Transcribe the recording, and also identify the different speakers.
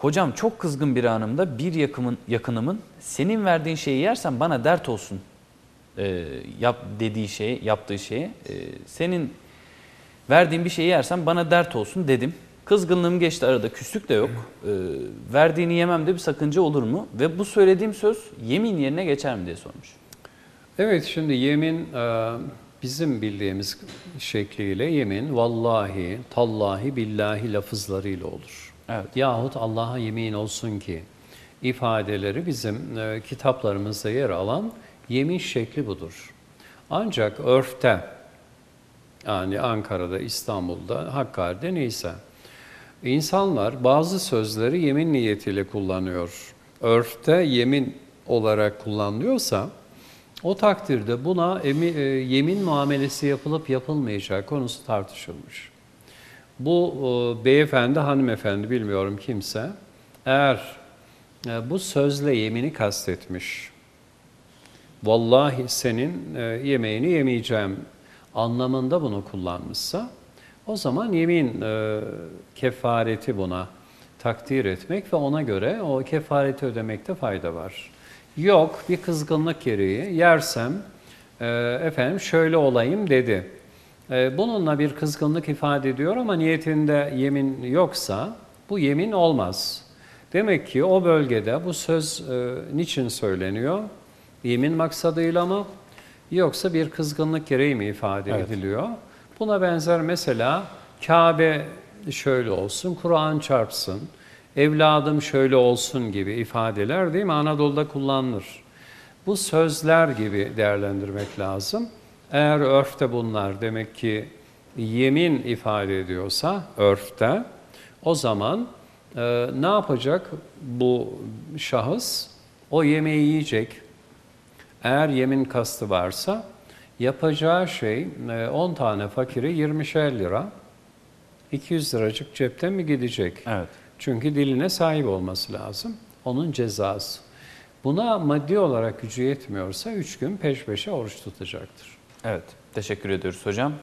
Speaker 1: Hocam çok kızgın bir anımda bir yakımın, yakınımın senin verdiğin şeyi yersen bana dert olsun e, yap dediği şeye, yaptığı şeye e, senin verdiğin bir şeyi yersen bana dert olsun dedim. Kızgınlığım geçti arada küslük de yok. E, verdiğini yememde bir sakınca olur mu? Ve bu söylediğim söz yemin yerine geçer mi diye sormuş.
Speaker 2: Evet şimdi yemin e, bizim bildiğimiz şekliyle yemin vallahi, tallahi, billahi lafızlarıyla olur.
Speaker 1: Evet.
Speaker 2: Yahut Allah'a yemin olsun ki ifadeleri bizim e, kitaplarımızda yer alan yemin şekli budur. Ancak örfte yani Ankara'da, İstanbul'da, Hakkari'de neyse insanlar bazı sözleri yemin niyetiyle kullanıyor. Örfte yemin olarak kullanılıyorsa o takdirde buna emi, e, yemin muamelesi yapılıp yapılmayacağı konusu tartışılmış. Bu e, beyefendi, hanımefendi bilmiyorum kimse eğer e, bu sözle yemini kastetmiş, vallahi senin e, yemeğini yemeyeceğim anlamında bunu kullanmışsa o zaman yemin e, kefareti buna takdir etmek ve ona göre o kefareti ödemekte fayda var. Yok bir kızgınlık gereği yersem efendim şöyle olayım dedi. E, bununla bir kızgınlık ifade ediyor ama niyetinde yemin yoksa bu yemin olmaz. Demek ki o bölgede bu söz e, niçin söyleniyor? Yemin maksadıyla mı? Yoksa bir kızgınlık gereği mi ifade
Speaker 1: Evet.
Speaker 2: ediliyor? Buna benzer mesela Kabe şöyle olsun, Kur'an çarpsın, evladım şöyle olsun gibi ifadeler değil mi? Anadolu'da kullanılır. Bu sözler gibi değerlendirmek lazım. Eğer örfte bunlar demek ki yemin ifade ediyorsa örfte o zaman e, ne yapacak bu şahıs? O yemeği yiyecek. Eğer yemin kastı varsa yapacağı şey e, 10 tane fakire 20'şer lira 200 liracık cepten mi gidecek?
Speaker 1: Evet.
Speaker 2: Çünkü diline sahip olması lazım. Onun cezası. Buna maddi olarak gücü yetmiyorsa 3 gün peş peşe oruç tutacaktır.
Speaker 1: Evet. Teşekkür ediyoruz hocam.